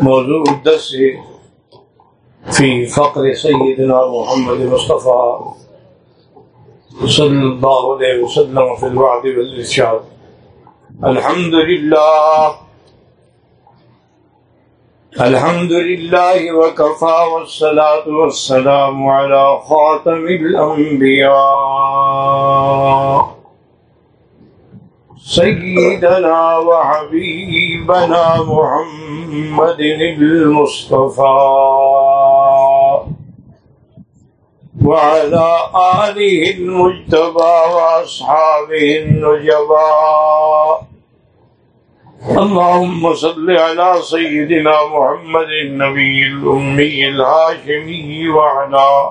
موضوع الدرس في فقر سيدنا محمد مصطفى صلى الله عليه وسلم في الوعد والإرشاد الحمد لله الحمد لله وكفى والصلاة والسلام على خاتم الأنبياء سيدنا وحبيبنا محمد المصطفى وعلى آله المجتبى وأصحابه النجبى اللهم صل على سيدنا محمد النبي الأمي الهاشمي وعلى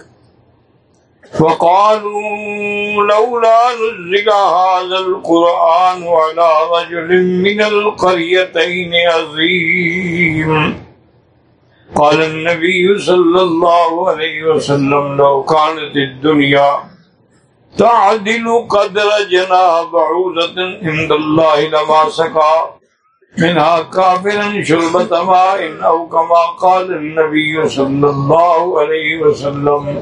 وقالوا لولا نزل هذا القرآن على رجل من القريتين عظيم. قال النبي صلى الله عليه وسلم، لو كانت الدنيا تعدل قدر جناب عوزة عند الله لما سكا منها كافرا شربة ماء أو كما قال النبي صلى الله عليه وسلم.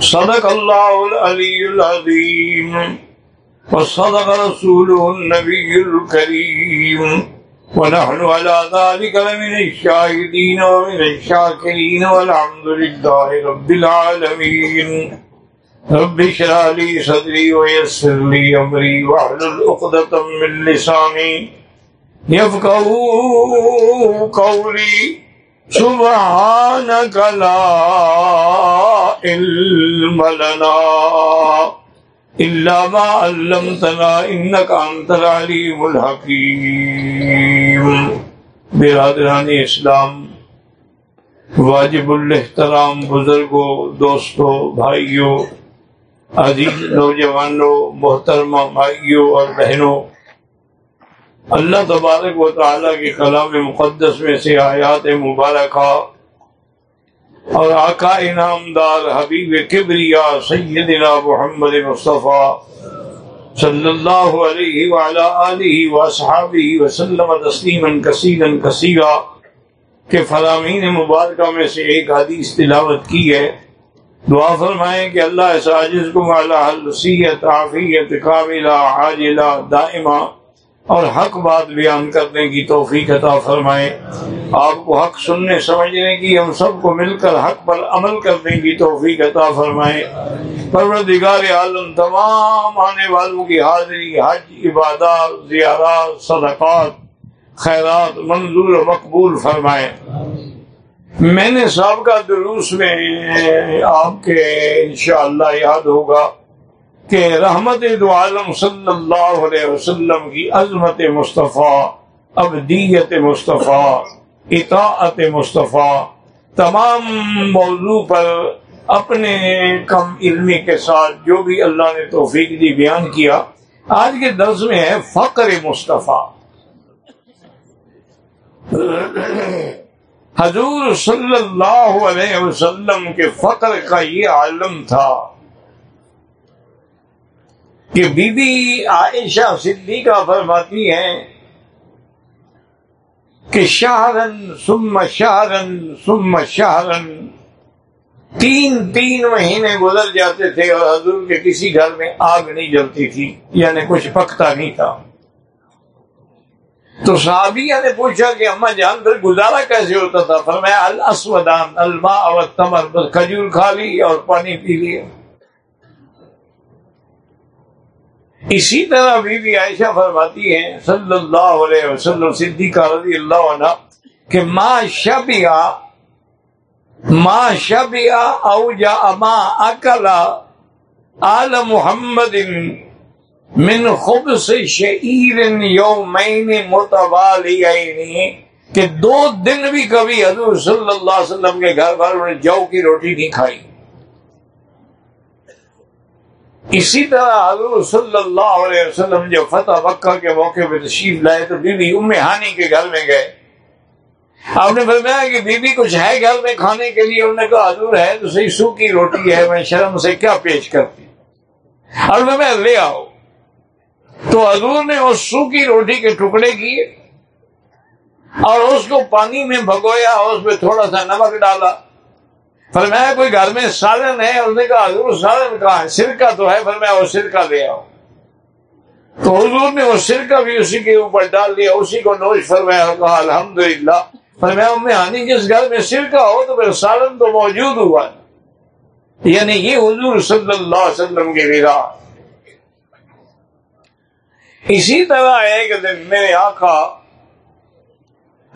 صدق الله العلي العظيم وصدق رسوله النبي الكريم ونحن على ذلك لمن الشاهدين ومن الشاكرين والحمد لله رب العالمين رب اشرح لي صدري ويسر لي امري واحلل عقدة من لساني يفقهوا قولي سبحانك لا علم لنا إلا ما علمتنا إنك أنت العليم الحكيم برادران اسلام، واجب الاحترام بزرگوں دوستوں بھائیوں عزیز نوجوانوں محترمہ بھائیوں اور بہنوں اللہ تبارک و تعالیٰ کے کلام مقدس میں سے آیات مبارکہ اور آقا انعام دار حبیب کبریا سیدنا محمد مصطفیٰ صلی اللہ علیہ وعلا آلہ وصحابہ وسلم تسلیما کثیرا کثیرا کے فرامین مبارکہ میں سے ایک حدیث تلاوت کی ہے۔ دعا فرمائیں کہ اللہ اس عاجز کو معلا حلسیت عافیت، کاملہ، عاجلہ، دائمہ اور حق بات بیان کرنے کی توفیق عطا فرمائے آپ کو حق سننے، سمجھنے کی، ہم سب کو مل کر حق پر عمل کرنے کی توفیق عطا فرمائے پروردگار عالم، تمام آنے والوں کی حاضری، حج، عبادات، زیارات، صدقات، خیرات منظور و مقبول فرمائے میں نے سابقہ دروس میں آپ کے انشاءاللہ یاد ہوگا۔ کہ رحمت دو عالم صلی اللہ علیہ وسلم کی عظمت مصطفیٰ، ابدیت مصطفیٰ، اطاعت مصطفیٰ، تمام موضوع پر اپنے کم علمی کے ساتھ جو بھی اللہ نے توفیق دی بیان کیا۔ آج کے درس میں ہے فقر مصطفیٰ۔ حضور صلی اللہ علیہ وسلم کے فقر کا یہ عالم تھا۔ کہ بی بی عائشہ صدیقہ فرماتی ہیں کہ شہرن سم شہرن سم شہرن تین تین مہینے گزر جاتے تھے اور حضور کے کسی گھر میں آگ نہیں جلتی تھی یعنی کچھ پکتا نہیں تھا۔ تو صحابیہ نے پوچھا کہ اما جان، پھر گزارا کیسے ہوتا تھا؟ فرمایا، الاسودان، الماء والتمر، بس کھجور کھا لی اور پانی پی لیا اسی طرح بی بی عائشہ فرماتی ہیں صلی اللہ علیہ وسلم، صدیقہ رضی اللہ عنہ، کہ ما شبیا ما شبیا او جا ما اکلا آل محمد من خبز شعیر یومین متوالیین کہ دو دن بھی کبھی حضور صلی اللہ علیہ وسلم کے گھر والوں نے جو کی روٹی نہیں کھائی۔ اسی طرح حضور صلی اللہ علیہ وسلم جو فتح مکہ کے موقع پہ تشریف لائے تو بی بی ام ہانی کے گھر میں گئے۔ آپ نے فرمایا کہ بی بی کچھ ہے گھر میں کھانے کے لیے؟ انہوں نے کہا، حضور ہے تو صحیح سوکھی روٹی ہے، میں شرم سے کیا پیش کرتی؟ اور میں لے آؤ۔ تو حضور نے اس سوکھی روٹی کے ٹکڑے کیے اور اس کو پانی میں بھگویا، اور اس میں تھوڑا سا نمک ڈالا۔ فرمایا کوئی گھر میں سالن ہے، اس نے کہا، حضور سالن کہاں ہے سرکہ تو ہے فرمایا وہ سرکہ لے آؤ تو حضور نے وہ سرکہ بھی اسی کے اوپر ڈال دیا، اسی کو نوش فرمایا کہا الحمد للہ فرمایا میں آنی جس گھر میں سرکہ ہو تو پھر سالن تو موجود ہوا۔ یعنی یہ حضور صلی اللہ علیہ وسلم کی ویرا اسی طرح ایک دن میرے آقا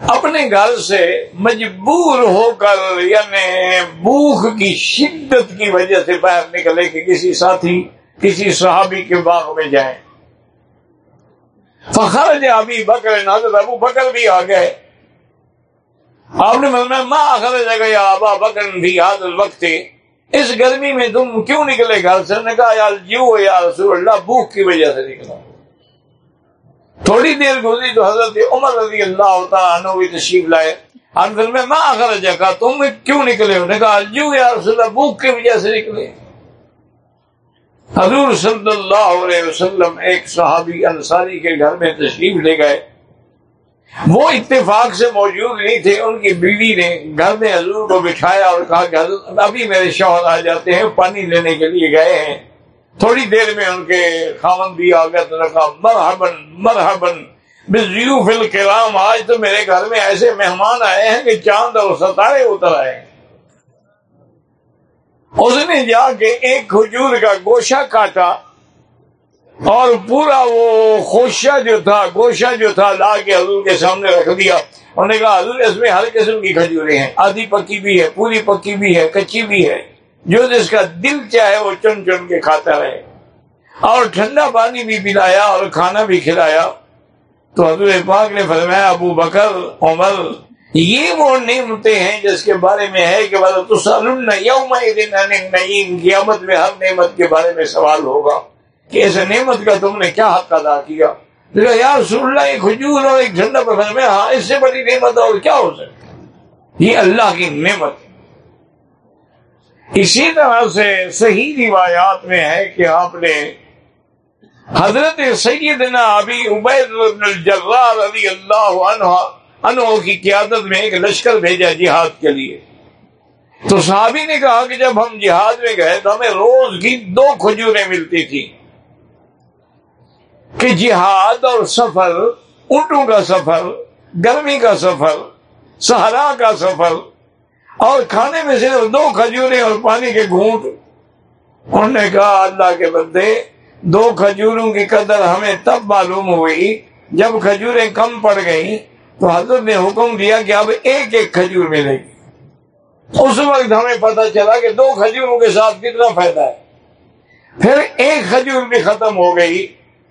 اپنے گھر سے مجبور ہو کر یعنی بھوک کی شدت کی وجہ سے باہر نکلے کہ کسی ساتھی، کسی صحابی کے باغ میں جائیں۔ فخر ابھی بکر نظر ابو بکر بھی آ گئے۔ آپ نے مطلب ماں خرچ گیا ابا بکر بھی حاضر وقت اس گرمی میں تم کیوں نکلے گھر سے؟ نے کہا، یار، جیو یا رسول اللہ، بھوک کی وجہ سے نکلا تھوڑی دیر گزری تو حضرت عمر رضی اللہ تعالیٰ بھی تشریف لائے۔ انکل میں ماں آخر جگہ، تم کیوں نکلے انہوں نے کہا جو یا رسول اللہ، بھوک کی وجہ سے نکلے حضور صلی اللہ علیہ وسلم ایک صحابی انصاری کے گھر میں تشریف لے گئے۔ وہ اتفاق سے موجود نہیں تھے۔ ان کی بیوی نے گھر میں حضور کو بٹھایا اور کہا کہ حضور ابھی میرے شوہر آ جاتے ہیں، پانی لینے کے لیے گئے ہیں۔ تھوڑی دیر میں ان کے خاون بھی آ گیا تو کہا مرحبن مرحبن بزیو فل کرام آج تو میرے گھر میں ایسے مہمان آئے ہیں کہ چاند اور ستارے اتر آئے ہیں۔ اس نے جا کے ایک کھجور کا گوشہ کاٹا اور پورا وہ خوشہ جو تھا، گوشہ جو تھا، لا کے حضور کے سامنے رکھ دیا۔ انہوں نے کہا، حضور، اس میں ہر قسم کی کھجورے ہیں۔ آدھی پکی بھی ہے، پوری پکی بھی ہے، کچی بھی ہے۔ جو جس کا دل چاہے وہ چن چن کے کھاتا رہے۔ اور ٹھنڈا پانی بھی پلایا اور کھانا بھی کھلایا۔ تو حضور پاک نے فرمایا، ابو بکر، عمر، یہ وہ نعمتیں ہیں جس کے بارے میں ہے کہ یوم نعیم قیامت میں ہر نعمت کے بارے میں سوال ہوگا کہ اس نعمت کا تم نے کیا حق ادا کیا۔ یار سن اللہ، ایک کھجور اور ایک جھنڈا پسند میں ہاں اس سے بڑی نعمت اور کیا ہو سکتی؟ یہ اللہ کی نعمت اسی طرح سے صحیح روایات میں ہے کہ آپ نے حضرت سیدنا ابھی عبید رضی اللہ عنہ عنہ کی قیادت میں ایک لشکر بھیجا جہاد کے لیے۔ تو صحابی نے کہا کہ جب ہم جہاد میں گئے تو ہمیں روز کی دو کھجوریں ملتی تھی کہ جہاد اور سفر، اونٹوں کا سفر، گرمی کا سفر سہارا کا سفر اور کھانے میں صرف دو کھجورے اور پانی کے گھونٹ۔ انہوں نے کہا، اللہ کے بندے، دو کھجوروں کی قدر ہمیں تب معلوم ہوئی جب کھجوریں کم پڑ گئیں۔ تو حضرت نے حکم دیا کہ اب ایک ایک کھجور ملے گی۔ اس وقت ہمیں پتا چلا کہ دو کھجوروں کے ساتھ کتنا فائدہ ہے۔ پھر ایک کھجور بھی ختم ہو گئی۔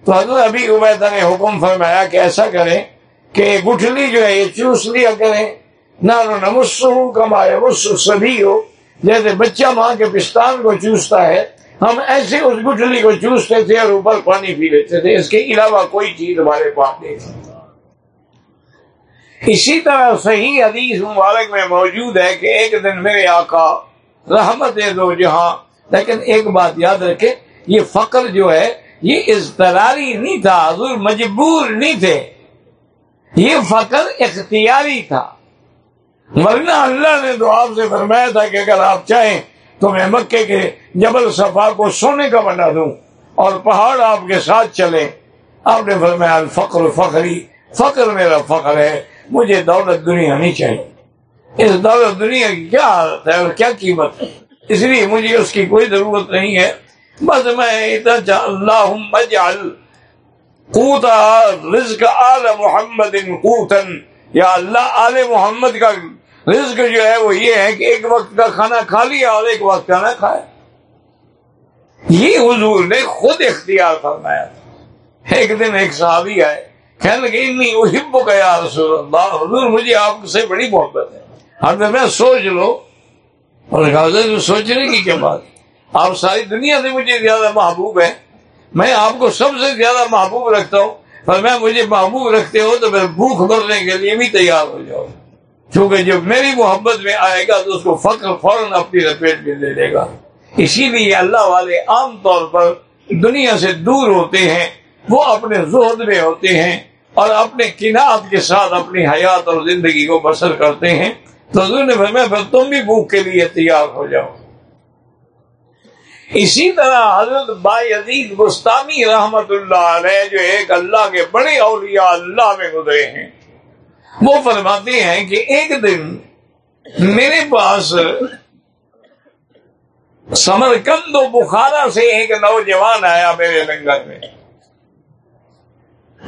تو حضرت ابھی عبیدہ نے حکم فرمایا کہ ایسا کریں کہ گٹھلی جو ہے، یہ چوس لیا کریں۔ نہ نمس کمائے مس سبھی ہو جیسے بچہ ماں کے پستان کو چوستا ہے، ہم ایسے اس گٹھلی کو چوستے تھے اور اوپر پانی پی لیتے تھے۔ اس کے علاوہ کوئی چیز ہمارے پاس نہیں تھی۔ اسی طرح صحیح حدیث مبارک میں موجود ہے کہ ایک دن میرے آقا رحمت دو جہاں۔ لیکن ایک بات یاد رکھے یہ فقر جو ہے، یہ اضطراری نہیں تھا، حضور مجبور نہیں تھے۔ یہ فقر اختیاری تھا۔ ورنہ اللہ نے تو آپ سے فرمایا تھا کہ اگر آپ چاہیں تو میں مکے کے جبل صفا کو سونے کا بنا دوں اور پہاڑ آپ کے ساتھ چلے آپ نے فرمایا، الفقر فخری فخر میرا فخر ہے، مجھے دولت دنیا نہیں چاہیے۔ اس دولت دنیا کی کیا حالت ہے اور کیا قیمت ہے؟ اس لیے مجھے اس کی کوئی ضرورت نہیں ہے۔ بس میں اللہ رزق آل محمد قوتن یا اللہ، آل محمد کا رزق جو ہے وہ یہ ہے کہ ایک وقت کا کھانا کھا لیا اور ایک وقت کا نہ کھایا۔ یہ حضور نے خود اختیار فرمایا ایک دن ایک صحابی آئے، کہنے لگے، انی احب کا یا رسول اللہ. حضور، مجھے آپ سے بڑی محبت ہے۔ حضرت میں سوچ لو۔ اور حضرت سوچنے کی کیا بات آپ ساری دنیا سے مجھے زیادہ محبوب ہے میں آپ کو سب سے زیادہ محبوب رکھتا ہوں۔ پر میں، مجھے محبوب رکھتے ہو تو میں بھوک بھرنے کے لیے بھی تیار ہو جاؤں کیونکہ جب میری محبت میں آئے گا تو اس کو فخر فوراً اپنی لپیٹ میں لے لے گا۔ اسی لیے اللہ والے عام طور پر دنیا سے دور ہوتے ہیں، وہ اپنے زہد میں ہوتے ہیں اور اپنے کنات کے ساتھ اپنی حیات اور زندگی کو بسر کرتے ہیں۔ تو حضور نے فرمایا، پھر تم بھی بھوک کے لیے تیار ہو جاؤ۔ اسی طرح حضرت بائی عزیز گستانی رحمت اللہ علیہ جو ایک اللہ کے بڑے اولیاء اللہ میں گزرے ہیں۔ وہ فرماتے ہیں کہ ایک دن میرے پاس سمرکند و بخارا سے ایک نوجوان آیا میرے لنگر میں۔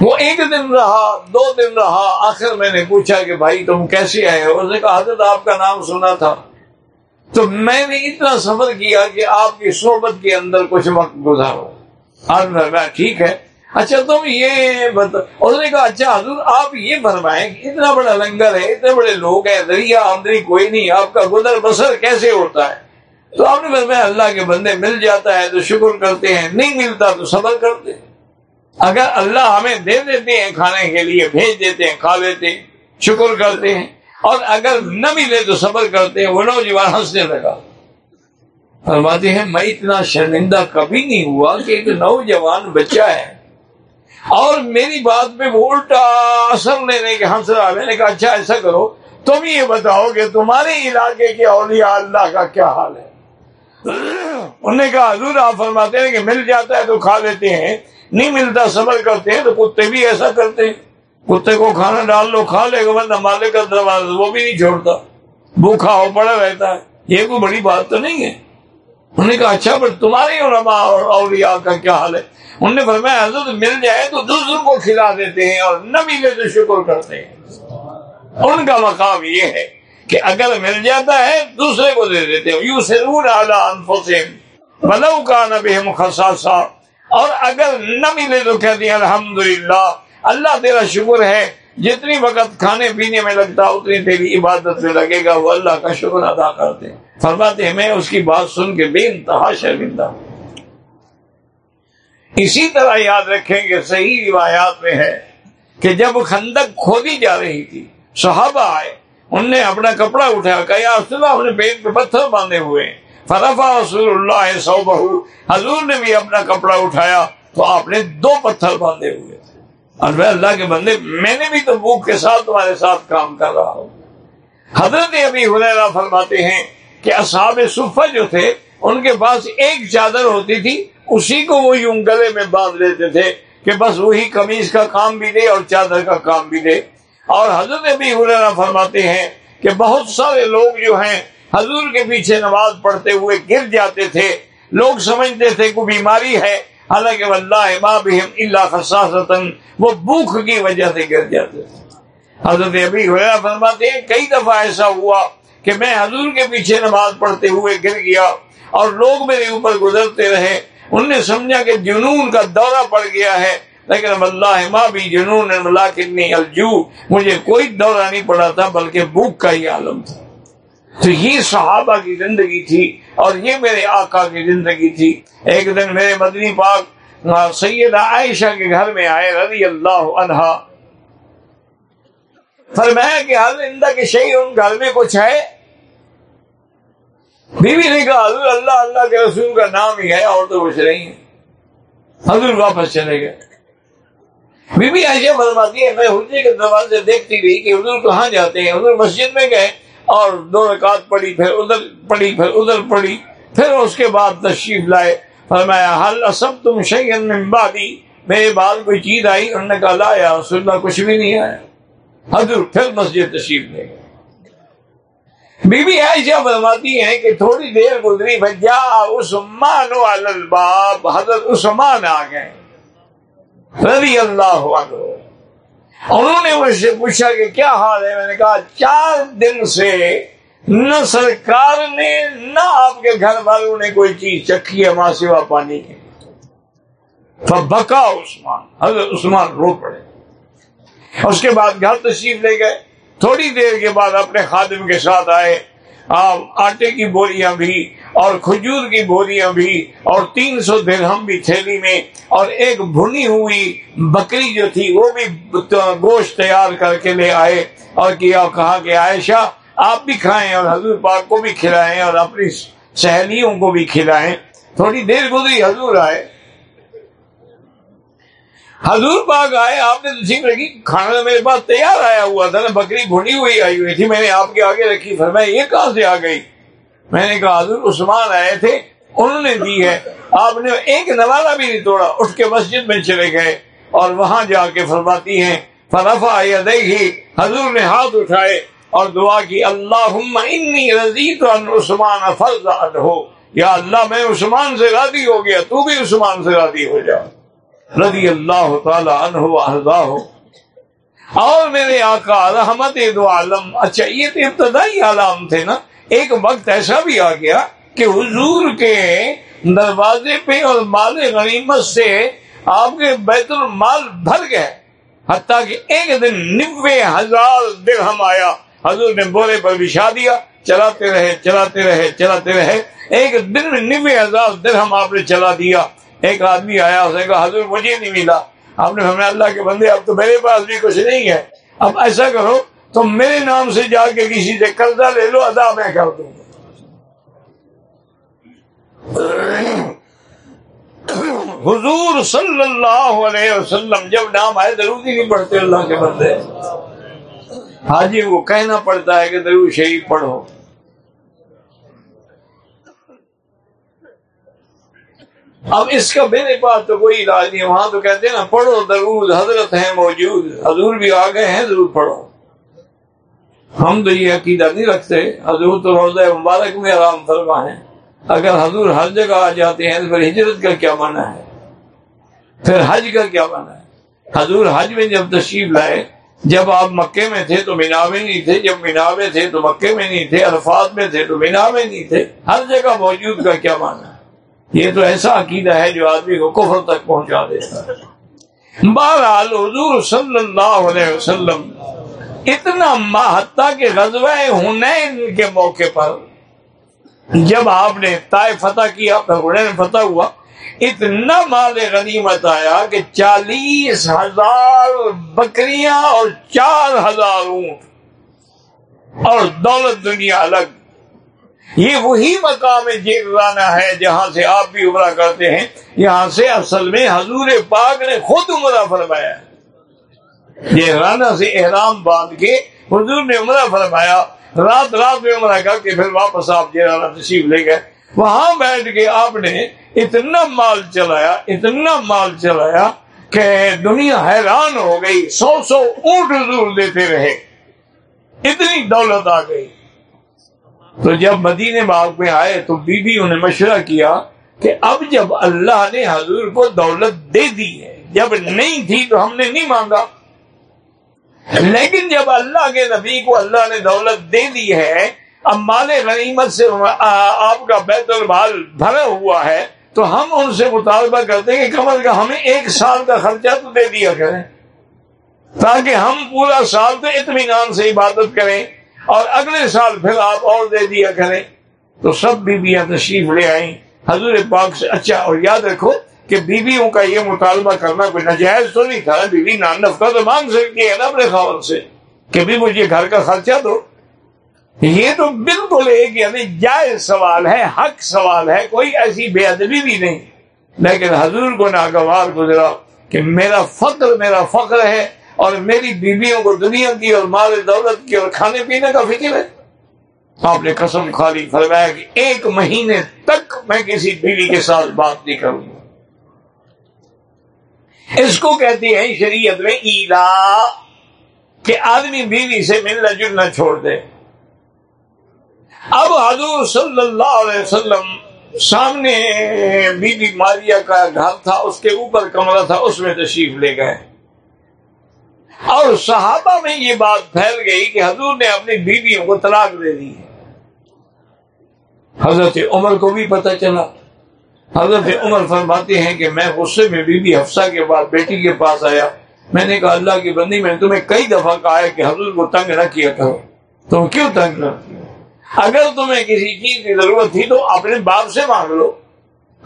وہ ایک دن رہا، دو دن رہا، آخر میں نے پوچھا کہ بھائی تم کیسے آئے ہو؟ اس نے کہا، حضرت آپ کا نام سنا تھا۔ تو میں نے اتنا سفر کیا کہ آپ کی صحبت کے اندر کچھ وقت گزارو آج میں ٹھیک ہے۔ اچھا تم یہ بتا، اس نے کہا اچھا حضور، آپ یہ فرمائیں کہ اتنا بڑا لنگر ہے، اتنے بڑے لوگ ہیں، دریا آمدنی کوئی نہیں، آپ کا گزر بسر کیسے ہوتا ہے؟ تو آپ نے فرمایا، اللہ کے بندے مل جاتا ہے تو شکر کرتے ہیں، نہیں ملتا تو صبر کرتے ہیں۔ اگر اللہ ہمیں دے دیتے ہیں کھانے کے لیے، بھیج دیتے ہیں، کھا لیتے ہیں، شکر کرتے ہیں، اور اگر نہ ملے تو صبر کرتے ہیں، وہ نوجوان ہنسنے لگا۔ فرماتے ہیں، میں اتنا شرمندہ کبھی نہیں ہوا کہ ایک نوجوان بچہ ہے۔ اور میری بات پہ وہ الٹا اثر لینے کے ہنس رہا میں نے کہا اچھا ایسا کرو، تم یہ بتاؤ کہ تمہارے علاقے کے اولیاء اللہ کا کیا حال ہے؟ انہوں نے کہا، حضور، آپ فرماتے ہیں کہ مل جاتا ہے تو کھا لیتے ہیں، نہیں ملتا صبر کرتے ہیں تو کتے بھی ایسا کرتے ہیں۔ کتے کو کھانا ڈال لو، کھا لے گا بندہ مالک کا دروازہ وہ بھی نہیں چھوڑتا۔ بھوکھا ہو پڑا رہتا ہے۔ یہ کوئی بڑی بات تو نہیں ہے۔ انہوں نے کہا اچھا پر تمہارے علماء اور اولیاء کا کیا حال ہے؟ انہوں نے فرمایا، حضرت مل جائے تو دوسروں کو کھلا دیتے ہیں اور نہ ملے تو شکر کرتے ہیں. ان کا مقام یہ ہے کہ اگر مل جاتا ہے، دوسرے کو دے دیتے ہیں۔ یو سرور اعلیٰ انفسم بلو کا نبی خساسا اور اگر نہ ملے تو کہتے ہیں الحمد للہ اللہ تیرا شکر ہے جتنی وقت کھانے پینے میں لگتا اتنی تیری عبادت میں لگے گا، وہ اللہ کا شکر ادا کرتے فرماتے ہیں، میں اس کی بات سن کے بے انتہا شرمندہ ہوں۔ اسی طرح یاد رکھیں کہ صحیح روایات میں ہے کہ جب خندق کھودی جا رہی تھی، صحابہ آئے، ان نے اپنا کپڑا اٹھایا کہا اپنے پیٹ پہ پتھر باندھے ہوئے فرفا رسول اللہ سو حضور نے بھی اپنا کپڑا اٹھایا تو آپ نے دو پتھر باندھے ہوئے تھے۔ اور میں اللہ کے بندے، میں نے بھی تو بھوک کے ساتھ تمہارے ساتھ کام کر رہا ہوں۔ حضرت ابھی حلیرا فرماتے ہیں کہ اصحاب صفہ جو تھے، ان کے پاس ایک چادر ہوتی تھی، اسی کو وہ یوں گلے میں باندھ لیتے تھے کہ بس وہی قمیض کا کام بھی دے اور چادر کا کام بھی دے۔ اور حضرت ابھی حلیرا فرماتے ہیں کہ بہت سارے لوگ جو ہیں، حضور کے پیچھے نماز پڑھتے ہوئے گر جاتے تھے۔ لوگ سمجھتے تھے کوئی بیماری ہے حالانکہ اللہ اللہ وہ بھوک کی وجہ سے گر جاتے تھے حضرت ابھی فرماتے ہیں، کئی دفعہ ایسا ہوا کہ میں حضور کے پیچھے نماز پڑھتے ہوئے گر گیا اور لوگ میرے اوپر گزرتے رہے۔ ان نے سمجھا کہ جنون کا دورہ پڑ گیا ہے۔ لیکن اللہ ماں بھی جنون الجو، مجھے کوئی دورہ نہیں پڑا تھا، بلکہ بھوک کا ہی عالم تھا۔ تو یہ صحابہ کی زندگی تھی۔ اور یہ میرے آقا کی زندگی تھی۔ ایک دن میرے مدنی پاک سیدہ عائشہ کے گھر میں آئے رضی اللہ عنہ فرمایا کہ حضرت کے شہید ان گھر میں کچھ ہے؟ بیوی نے کہا، حضور اللہ اللہ کے رسول کا نام ہی ہے اور تو کچھ نہیں ہے۔ حضور واپس چلے گئے۔ بی بی عائشہ فرماتی ہے، میں حجے کے دروازے دیکھتی رہی کہ حضور کہاں جاتے ہیں؟ حضور مسجد میں گئے۔ اور دو رکعت پڑی پھر ادھر پڑی پھر ادھر پڑی پھر اس کے بعد تشریف لائے۔ فرمایا حل اسب تم شیئن من بعدی؟ میرے بعد کوئی چیز آئی؟ انہوں نے کہا، لا یا رسول اللہ، کچھ بھی نہیں آیا۔ حضور پھر مسجد تشریف لے گئے۔ بی بی عائشہ فرماتی ہیں کہ تھوڑی دیر گزری بھجا عثمان الباب، حضرت عثمان آ گئے۔ رضی اللہ عنہ۔ انہوں نے مجھ سے پوچھا کہ کیا حال ہے؟ میں نے کہا، چار دن سے نہ سرکار نے، نہ آپ کے گھر والوں نے کوئی چیز چکھی ہے ماں سوا پانی کی بکا عثمان، حضرت عثمان رو پڑے۔ اس کے بعد گھر تشریف لے گئے۔ تھوڑی دیر کے بعد اپنے خادم کے ساتھ آئے۔ آپ آٹے کی بوریاں بھی اور کھجور کی بوریاں بھی، اور تین سو درہم بھی تھیلی میں، اور ایک بھنی ہوئی بکری جو تھی، وہ بھی گوشت تیار کر کے لے آئے اور کیا کہا کہ عائشہ، آپ بھی کھائیں اور حضور پاک کو بھی کھلائیں اور اپنی سہیلیوں کو بھی کھلائیں۔ تھوڑی دیر گزری، حضور آئے۔ حضور پاک آئے، آپ نے نصیب رکھی، کھانا میرے پاس تیار آیا ہوا تھا نا، بکری بھونی ہوئی آئی ہوئی تھی، میں نے آپ کے آگے رکھی، فرمایا، یہ کہاں سے آ گئی؟ میں نے کہا، حضور عثمان آئے تھے، انہوں نے دی ہے۔ آپ نے ایک نوالا بھی نہیں توڑا، اٹھ کے مسجد میں چلے گئے اور وہاں جا کے فرماتی ہیں فرفا دیکھی حضور نے ہاتھ اٹھائے اور دعا کی اللہ انی رضی تو عثمان فرض ہو یا اللہ، میں عثمان سے راضی ہو گیا، تو بھی عثمان سے راضی ہو جا۔ رضی اللہ تعالی عنہ ہو اور میرے آقا، رحمت دو عالم اچھا یہ تو ابتدائی عالم تھے نا۔ ایک وقت ایسا بھی آ گیا کہ حضور کے دروازے پہ اور مال غنیمت سے آپ کے بیت المال بھر گئے، حتیٰ کہ ایک دن نوے ہزار درہم آیا۔ حضور نے بورے پر بچھا دیا، چلاتے رہے چلاتے رہے چلاتے رہے۔ ایک دن میں نوے ہزار درہم آپ نے چلا دیا۔ ایک آدمی آیا، اس نے کہا، حضور، مجھے نہیں ملا۔ آپ نے ہمیں اللہ کے بندے، اب تو میرے پاس بھی کچھ نہیں ہے۔ اب ایسا کرو تم میرے نام سے جا کے کسی سے قرضہ لے لو ادا میں کر دوں حضور صلی اللہ علیہ وسلم جب نام آئے ضرور نہیں پڑھتے اللہ کے بندے۔ حاجی وہ کہنا پڑتا ہے کہ ضرور شریف پڑھو۔ اب اس کا میرے پاس تو کوئی علاج نہیں، وہاں تو کہتے ہیں نا، پڑھو درود حضرت ہیں موجود، حضور بھی آ گئے ہیں، ضرور پڑھو۔ ہم تو یہ عقیدہ نہیں رکھتے۔ حضور تو روزہ مبارک میں آرام فرما ہے اگر حضور ہر جگہ آ جاتے ہیں تو پھر ہجرت کا کیا مانا ہے؟ پھر حج کا کیا مانا ہے؟ حضور حج میں جب تشریف لائے، جب آپ مکے میں تھے تو مینا میں نہیں تھے، جب مینا میں تھے تو مکے میں نہیں تھے، عرفات میں تھے تو مینا میں نہیں تھے۔ ہر جگہ موجود کا کیا مانا ہے؟ یہ تو ایسا عقیدہ ہے جو آدمی کو کفر تک پہنچا دیتا ہے۔ بہرحال حضور صلی اللہ علیہ وسلم اتنا ماہتا کے غزوہ ہنین کے موقع پر جب آپ نے طائف فتح کیا ہنین فتح ہوا، اتنا مال غنیمت آیا کہ چالیس ہزار بکریاں اور چار ہزار اونٹ اور دولت دنیا الگ۔ یہ وہی مقام جیرانا ہے جہاں سے آپ بھی عمرہ کرتے ہیں، یہاں سے اصل میں حضور پاک نے خود عمرہ فرمایا ہے۔ جیرانا سے احرام باندھ کے حضور نے عمرہ فرمایا، رات رات میں عمرہ کر کے پھر واپس آپ جیرانا تشریف لے گئے۔ وہاں بیٹھ کے آپ نے اتنا مال چلایا، اتنا مال چلایا کہ دنیا حیران ہو گئی، سو سو اونٹ حضور دیتے رہے۔ اتنی دولت آ گئی۔ تو جب مدینے باغ میں آئے تو بی بی انہیں مشورہ کیا کہ اب جب اللہ نے حضور کو دولت دے دی ہے، جب نہیں تھی تو ہم نے نہیں مانگا۔ لیکن جب اللہ کے نبی کو اللہ نے دولت دے دی ہے اب مال غنیمت سے آپ کا بیت المال بھرا ہوا ہے، تو ہم ان سے مطالبہ کرتے ہیں کہ کم از کم ہمیں ایک سال کا خرچہ تو دے دیا کریں۔ تاکہ ہم پورا سال تو اطمینان سے عبادت کریں اور اگلے سال پھر آپ اور دے دیا کریں۔ تو سب بیویاں تشریف لے آئیں۔ حضور پاک سے اچھا اور یاد رکھو کہ بیویوں کا یہ مطالبہ کرنا کوئی نجائز تو نہیں تھا۔ بیوی نان کا تو مانگ سکتی ہے نا اپنے خاون سے۔ کہ بھی مجھے گھر کا خرچہ دو۔ یہ تو بالکل ایک یعنی جائز سوال ہے، حق سوال ہے۔ کوئی ایسی بے ادبی بھی نہیں۔ لیکن حضور کو ناگوار گزرا کہ میرا فخر میرا فخر ہے اور میری بیویوں کو دنیا کی اور مال دولت کی اور کھانے پینے کا فکر ہے۔ آپ نے قسم خالی فرمایا کہ ایک مہینے تک میں کسی بیوی کے ساتھ بات نہیں کروں گا۔ اس کو کہتے ہیں شریعت میں ایلا، کہ آدمی بیوی سے ملنا جلنا چھوڑ دے۔ اب حضور صلی اللہ علیہ وسلم سامنے بی بی ماریا کا گھر تھا، اس کے اوپر کمرہ تھا، اس میں تشریف لے گئے۔ اور صحابہ میں یہ بات پھیل گئی کہ حضور نے اپنی بیویوں کو طلاق دے دی۔ حضرت عمر کو بھی پتہ چلا۔ حضرت عمر فرماتے ہیں کہ میں غصے میں بی بی حفصہ کے بعد بیٹی کے پاس آیا۔ میں نے کہا، اللہ کی بندی، میں نے تمہیں کئی دفعہ کہا ہے کہ حضور کو تنگ نہ کیا کرو۔ تم کیوں تنگ نہ اگر تمہیں کسی چیز کی ضرورت تھی تو اپنے باپ سے مانگ لو۔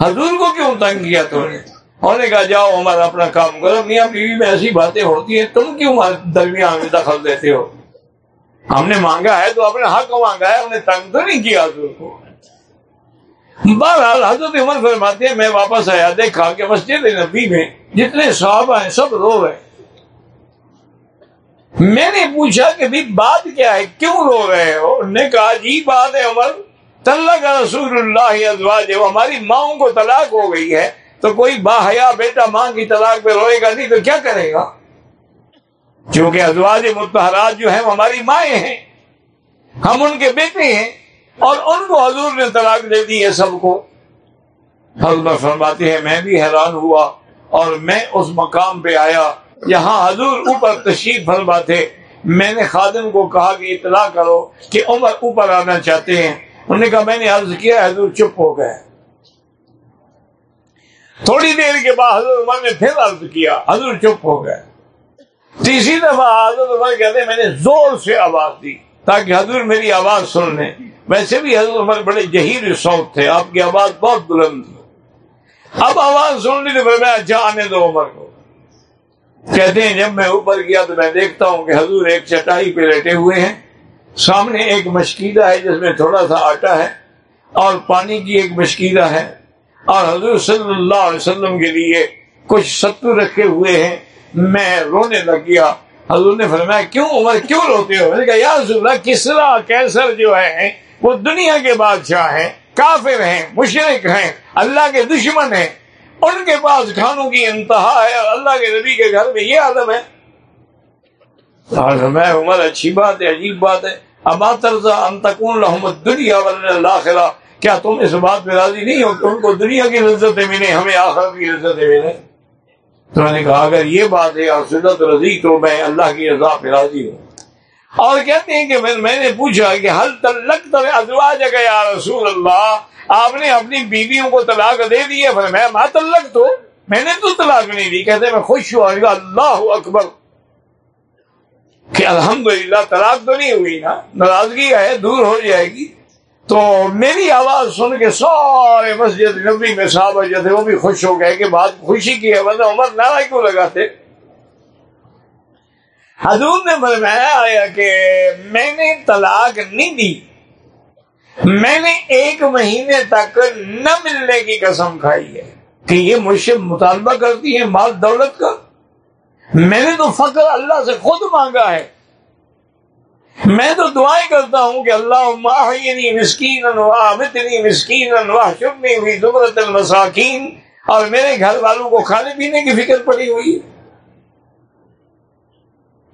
حضور کو کیوں تنگ کیا تم نے؟ انہوں نے کہا، جاؤ ہمارا اپنا کام کرو۔ میاں بیوی میں ایسی باتیں ہوتی ہیں، تم کیوں درمیان میں دخل دیتے ہو؟ ہم نے مانگا ہے تو اپنے حق مانگا ہے انہیں تنگ تو نہیں کیا حضور کو۔ بہرحال حضرت عمر فرماتے ہیں، میں واپس آیا، دیکھا کہ مسجد نبی میں جتنے صحابہ ہیں، سب رو رہے میں نے پوچھا کہ بھی بات کیا ہے، کیوں رو رہے ہو؟ نے کہا جی بات ہے عمر، طلق رسول اللہ ازواج ہماری ماؤں کو طلاق ہو گئی ہے، تو کوئی با حیا بیٹا ماں کی طلاق پہ روئے گا نہیں، تو کیا کرے گا؟ کیونکہ ازواج متحرات جو ہیں، وہ ہماری مائیں ہیں۔ ہم ان کے بیٹے ہیں۔ اور ان کو حضور نے طلاق دے دی ہے سب کو۔ حضرت فرماتے ہیں، میں بھی حیران ہوا اور میں اس مقام پہ آیا۔ یہاں حضور اوپر تشریف فرما تھے میں نے خادم کو کہا کہ اطلاع کرو کہ عمر اوپر آنا چاہتے ہیں۔ انہوں نے کہا، میں نے عرض کیا، حضور چپ ہو گئے۔ تھوڑی دیر کے بعد حضور عمر نے پھر عرض کیا، حضور چپ ہو گئے۔ تیسری دفعہ حضرت عمر کہتے ہیں میں نے زور سے آواز دی۔ تاکہ حضور میری آواز سن لیں ویسے بھی حضرت عمر بڑے جہیر صوت تھے، آپ کی آواز بہت بلند تھی۔ اب آواز سن لی تو میں اچھا آنے دو عمر کو۔ کہتے ہیں، جب میں اوپر گیا تو میں دیکھتا ہوں کہ حضور ایک چٹائی پہ لیٹے ہوئے ہیں۔ سامنے ایک مشکیدہ ہے جس میں تھوڑا سا آٹا ہے اور پانی کی ایک مشکیدہ ہے۔ اور حضور صلی اللہ علیہ وسلم کے لیے کچھ ستو رکھے ہوئے ہیں۔ میں رونے لگ گیا۔ حضور نے فرمایا کیوں عمر کیوں روتے ہو میں نے کہا، یا رسول اللہ، کسرا، کیسر جو ہے وہ دنیا کے بادشاہ ہیں، کافر ہیں مشرق ہیں، اللہ کے دشمن ہیں۔ ان کے پاس کھانوں کی انتہا ہے اور اللہ کے نبی کے گھر میں یہ آدم ہے۔ میں عمر، اچھی بات ہے، عجیب بات ہے۔ ابا ترزا انتقون رحمت دنیا اللہ کیا تم اس بات میں راضی نہیں ہو کہ ان کو دنیا کی لذتیں ملیں، ہمیں آخر کی لذتیں ملیں؟ تو میں نے کہا، اگر یہ بات ہے اور سدت رضی تو میں اللہ کی رضا پہ راضی ہوں۔ اور کہتے ہیں کہ میں نے پوچھا کہ حل تلک تل ازواج یا رسول اللہ؟ آپ نے اپنی بیویوں کو طلاق دے دی ہے؟ میں ماں تلک تو میں نے تو طلاق نہیں دی۔ کہتے میں خوش ہوا اللہ اکبر۔ کہ الحمد للہ طلاق تو نہیں ہوئی نا۔ ناراضگی ہے دور ہو جائے گی۔ تو میری آواز سن کے سارے مسجد نبی میں صاحب جو تھے وہ بھی خوش ہو گئے کہ بات خوشی کی ہے۔ ورنہ عمر نارا کیوں لگاتے حضور نے فرمایا کہ میں نے طلاق نہیں دی۔ میں نے ایک مہینے تک نہ ملنے کی قسم کھائی ہے کہ یہ مجھ سے مطالبہ کرتی ہے مال دولت کا۔ میں نے تو فخر اللہ سے خود مانگا ہے۔ میں تو دعائیں کرتا ہوں کہ اللہ ماہینی مسکین مسکین مسکین ہوئی زبرت المساکین۔ اور میرے گھر والوں کو کھانے پینے کی فکر پڑی ہوئی۔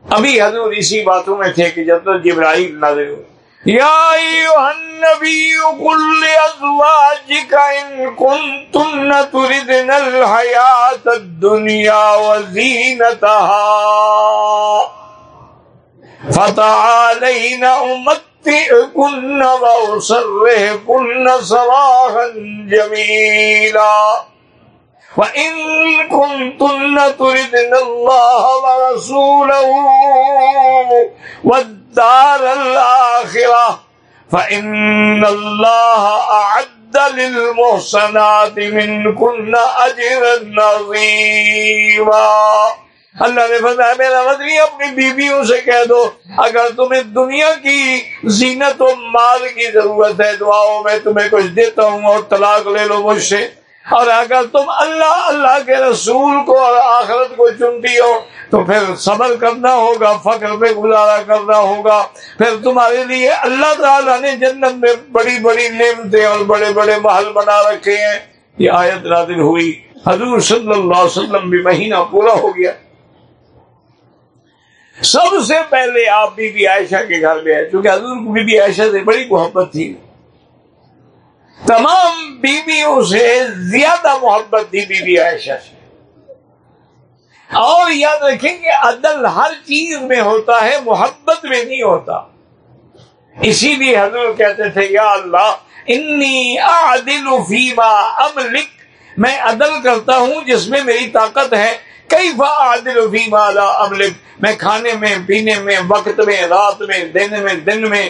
ابھی حضور اسی باتوں میں تھے کہ جب تک جبرائیل نازل ہو یا ایوہ النبی قل ازواجک ان کنتن تردن الحیات الدنیا وزینتها فتعالین امتئکن واسرہکن سراحا جمیلا وَإِن كُنتُنَّ تُرِدْنَ اللَّهَ وَرَسُولَهُ وَالدَّارَ الْآخِرَةَ، فَإِنَّ اللَّهَ أَعَدَّ لِلْمُحْسَنَاتِ مِنْكُنَّ أَجْرًا عَظِيمًا. اللہ نے فرمایا میرا مدنی اپنی بیویوں سے کہہ دو، اگر تمہیں دنیا کی زینت و مال کی ضرورت ہے تو آؤ میں تمہیں کچھ دیتا ہوں اور طلاق لے لو مجھ سے۔ اور اگر تم اللہ اللہ کے رسول کو اور آخرت کو چنتی ہو، تو پھر صبر کرنا ہوگا، فخر میں گزارا کرنا ہوگا۔ پھر تمہارے لیے اللہ تعالیٰ نے جنت میں بڑی بڑی نعمتیں اور بڑے بڑے محل بنا رکھے ہیں۔ یہ آیت نازل ہوئی۔ حضور صلی اللہ علیہ وسلم بھی مہینہ پورا ہو گیا۔ سب سے پہلے آپ بی بی عائشہ کے گھر میں آئے چونکہ حضور کو بی بی عائشہ سے بڑی محبت تھی۔ تمام بیویوں سے زیادہ محبت تھی بی بی عائشہ سے۔ اور یاد رکھیں کہ عدل ہر چیز میں ہوتا ہے، محبت میں نہیں ہوتا۔ اسی لیے حضور کہتے تھے، یا اللہ، انی فیما املک۔ میں عدل کرتا ہوں جس میں میری طاقت ہے۔ کئی عادل فی مالا املک میں کھانے میں، پینے میں، وقت میں، رات میں، دن میں دن میں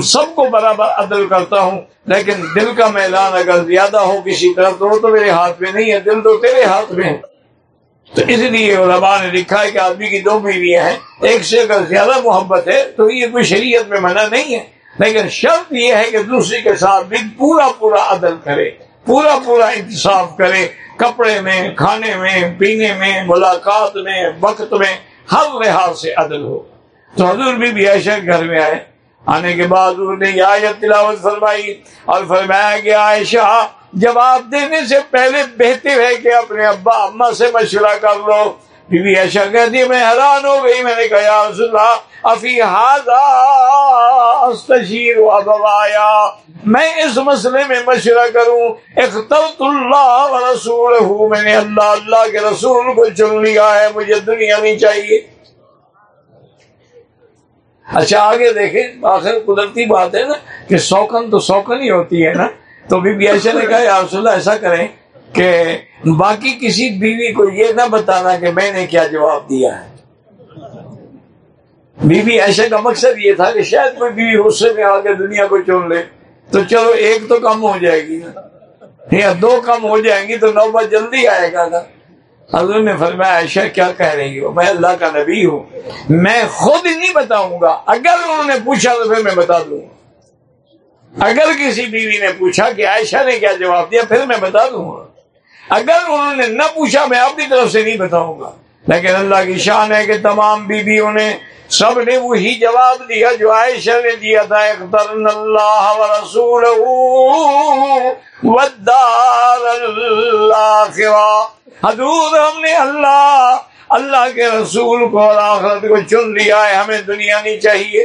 سب کو برابر عدل کرتا ہوں۔ لیکن دل کا میلان اگر زیادہ ہو کسی طرح تو وہ تو میرے ہاتھ میں نہیں ہے۔ دل تو تیرے ہاتھ میں ہے۔ تو اس لیے علماء نے لکھا ہے کہ آدمی کی دو بیویاں ہیں۔ ایک سے اگر زیادہ محبت ہے تو یہ کوئی شریعت میں منع نہیں ہے۔ لیکن شرط یہ ہے کہ دوسری کے ساتھ بھی پورا پورا عدل کرے، پورا پورا انتصاف کرے۔ کپڑے میں، کھانے میں، پینے میں، ملاقات میں، وقت میں ہر لحاظ سے عدل ہو۔ تو حضور بھی بھی ایسے گھر میں آئے۔ آنے کے بعد انہوں نے یہ تلاوت فرمائی اور فرمایا کہ عائشہ، جواب دینے سے پہلے بہتر ہے کہ اپنے ابا اما سے مشورہ کر لو۔ بی بی ایشا کہتی میں حیران ہو گئی، میں نے کہا، یا رسول اللہ افی استشیر و ابوایا۔ میں اس مسئلے میں مشورہ کروں اخترت اللہ و رسول ہوں میں نے اللہ اللہ کے رسول کو چن لیا ہے، مجھے دنیا نہیں چاہیے۔ اچھا آگے دیکھیں، آخر قدرتی بات ہے نا کہ سوکن تو سوکن ہی ہوتی ہے نا۔ تو بی بی ایشا نے کہا، یا رسول اللہ، ایسا کریں کہ باقی کسی بیوی کو یہ نہ بتانا کہ میں نے کیا جواب دیا ہے۔ بی بی ایشا کا مقصد یہ تھا کہ شاید کوئی بیوی غصے میں آ کے دنیا کو چن لے، تو چلو ایک تو کم ہو جائے گی۔ یا دو کم ہو جائیں گی تو نوبت جلدی آئے گا۔ حضور نے فرمایا، عائشہ کیا کہہ رہی ہو میں اللہ کا نبی ہوں، میں خود نہیں بتاؤں گا۔ اگر انہوں نے پوچھا تو پھر میں بتا دوں۔ گا اگر کسی بیوی نے پوچھا کہ عائشہ نے کیا جواب دیا، پھر میں بتا دوں۔ گا اگر انہوں نے نہ پوچھا، میں اپنی طرف سے نہیں بتاؤں گا۔ لیکن اللہ کی شان ہے کہ تمام بیویوں نے سب نے وہی جواب دیا جو عائشہ نے دیا تھا اخترن اللہ و رسول حضور ہم نے اللہ اللہ کے رسول کو اور آخرت کو چن لیا ہے، ہمیں دنیا نہیں چاہیے۔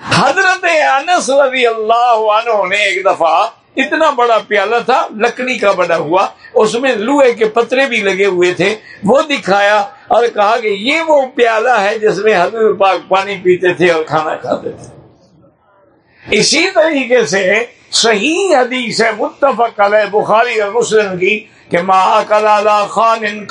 حضرت انس رضی اللہ عنہ نے ایک دفعہ اتنا بڑا پیالہ تھا، لکڑی کا بنا ہوا، اس میں لوہے کے پترے بھی لگے ہوئے تھے، وہ دکھایا اور کہا کہ یہ وہ پیالہ ہے جس میں حضور پاک پانی پیتے تھے اور کھانا کھاتے تھے۔ اسی طریقے سے صحیح حدیث ہے، متفق علیہ بخاری اور مسلم کی کہ ماں کلا خان ان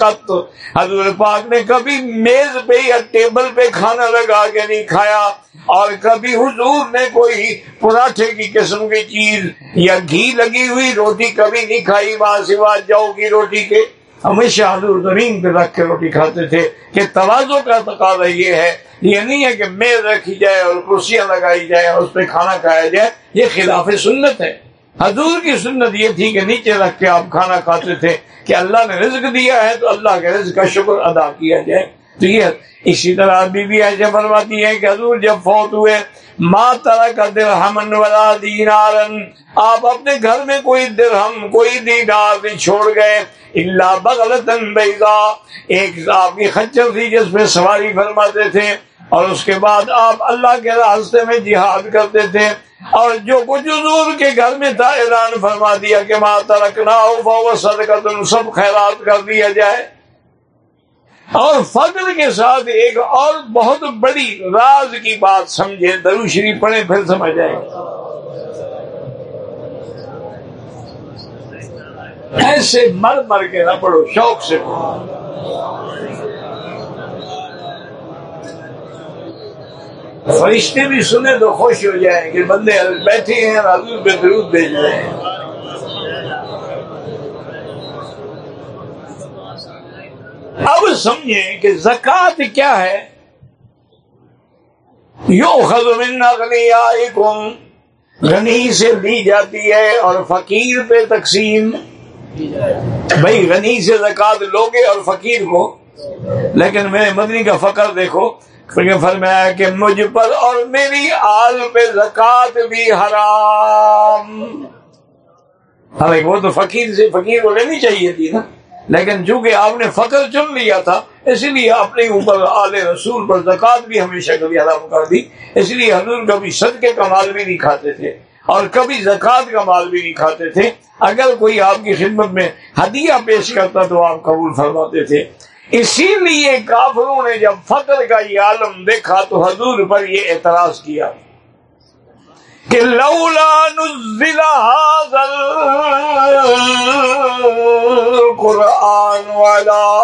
حضور پاک نے کبھی میز پہ یا ٹیبل پہ کھانا لگا کے نہیں کھایا اور کبھی حضور نے کوئی پراٹھے کی قسم کی چیز یا گھی لگی ہوئی روٹی کبھی نہیں کھائی؟ وہاں سوا جاؤ کی روٹی کے۔ ہمیشہ حضور زمین پہ رکھ کے روٹی کھاتے تھے کہ توازو کا تقاضا یہ ہے، یہ نہیں ہے کہ میز رکھی جائے اور کرسیاں لگائی جائے اور اس پہ کھانا کھایا جائے، یہ خلاف سنت ہے۔ حضور کی سنت یہ تھی کہ نیچے رکھ کے آپ کھانا کھاتے تھے کہ اللہ نے رزق دیا ہے تو اللہ کے رزق کا شکر ادا کیا جائے۔ تو یہ اسی طرح بی بی ایسے فرماتی ہے کہ حضور جب فوت ہوئے ماں طرح کا درہمن والا دینارن۔ آپ اپنے گھر میں کوئی درہم، کوئی دینار نہیں چھوڑ گئے۔ اللہ بغلتن بیضا۔ ایک آپ کی خچر تھی جس میں سواری فرماتے تھے۔ اور اس کے بعد آپ اللہ کے راستے میں جہاد کرتے تھے اور جو کچھ حضور کے گھر میں تھا اعلان فرما دیا کہ ماں ترکنا ہو صدقہ تم سب خیرات کر دیا جائے۔ اور فضل کے ساتھ ایک اور بہت بڑی راز کی بات سمجھے دروشری پڑھے پھر سمجھ جائے ایسے مر مر کے نہ پڑھو، شوق سے پڑھو۔ فرشتے بھی سنے تو خوش ہو جائیں کہ بندے بیٹھے ہیں اور حضور پہ درود بھیج رہے ہیں۔ اب سمجھیں کہ زکات کیا ہے۔ یو خزم غنی سے لی جاتی ہے اور فقیر پہ تقسیم۔ بھائی، غنی سے زکات لوگے اور فقیر کو، لیکن میرے مدنی کا فقر دیکھو۔ فرمایا کہ مجھ پر اور میری آل پہ زکات بھی حرام۔ حالانکہ وہ تو فقیر سے فقیر کو لینی چاہیے تھی نا۔ لیکن چونکہ آپ نے فخر چن لیا تھا اسی لیے اپنے اوپر آل رسول پر زکوٰۃ بھی ہمیشہ کبھی حرام کر دی۔ اس لیے حضور کبھی صدقے کا مال بھی نہیں کھاتے تھے اور کبھی زکوٰۃ کا مال بھی نہیں کھاتے تھے۔ اگر کوئی آپ کی خدمت میں ہدیہ پیش کرتا تو آپ قبول فرماتے تھے۔ اسی لیے کافروں نے جب فخر کا یہ عالم دیکھا تو حضور پر یہ اعتراض کیا کہ لولا نزل القرآن والا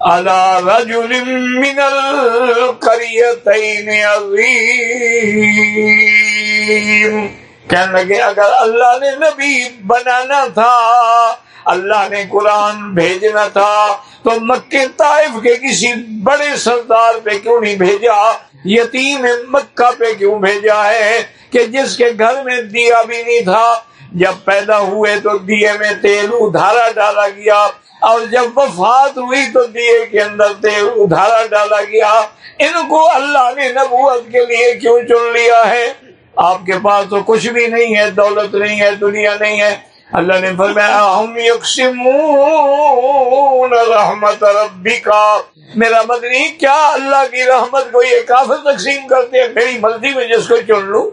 على رجل من القريتين عظيم۔ کہنے لگے، اگر اللہ نے نبی بنانا تھا اللہ نے قرآن بھیجنا تھا تو مکے طائف کے کسی بڑے سردار پہ کیوں نہیں بھیجا؟ یتیم مکہ پہ کیوں بھیجا ہے کہ جس کے گھر میں دیا بھی نہیں تھا؟ جب پیدا ہوئے تو دیے میں تیل ادھارا ڈالا گیا اور جب وفات ہوئی تو دیے کے اندر تیل ادھارا ڈالا گیا۔ ان کو اللہ نے نبوت کے لیے کیوں چن لیا ہے؟ آپ کے پاس تو کچھ بھی نہیں ہے، دولت نہیں ہے، دنیا نہیں ہے۔ اللہ نے فرمایا ہم یقسمون رحمت ربی کا میرا مدنی کیا اللہ کی رحمت کو یہ کافر تقسیم کرتے ہیں؟ میری مرضی میں جس کو چن لوں۔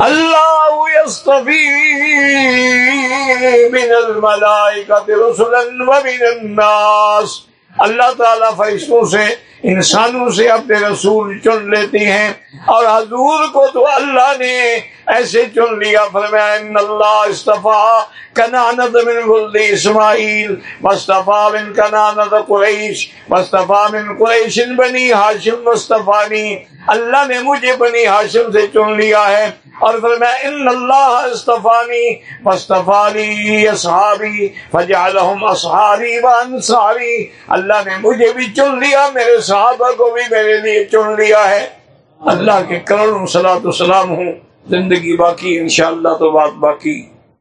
اللہ یستفی من الملائکۃ رسلا ومن الناس۔ اللہ تعالیٰ فرشتوں سے انسانوں سے اپنے رسول چن لیتے ہیں اور حضور کو تو اللہ نے ایسے چن لیا، فرمایا، ان اللہ استفا کنانت من ولد اسماعیل مصطفیٰ من کنانت قریش مصطفیٰ من قریش بنی ہاشم مصطفانی اللہ نے مجھے بنی ہاشم سے چن لیا ہے۔ اور فرمایا، ان اللہ استفانی مصطفی اصحابی، فجعلہم اصحابی و انصاری۔ اللہ نے مجھے بھی چن لیا، میرے صحابہ کو بھی میرے لیے چن لیا ہے۔ اللہ کے کروڑوں سلاۃ و سلام ہوں۔ زندگی باقی، انشاءاللہ تو بات باقی۔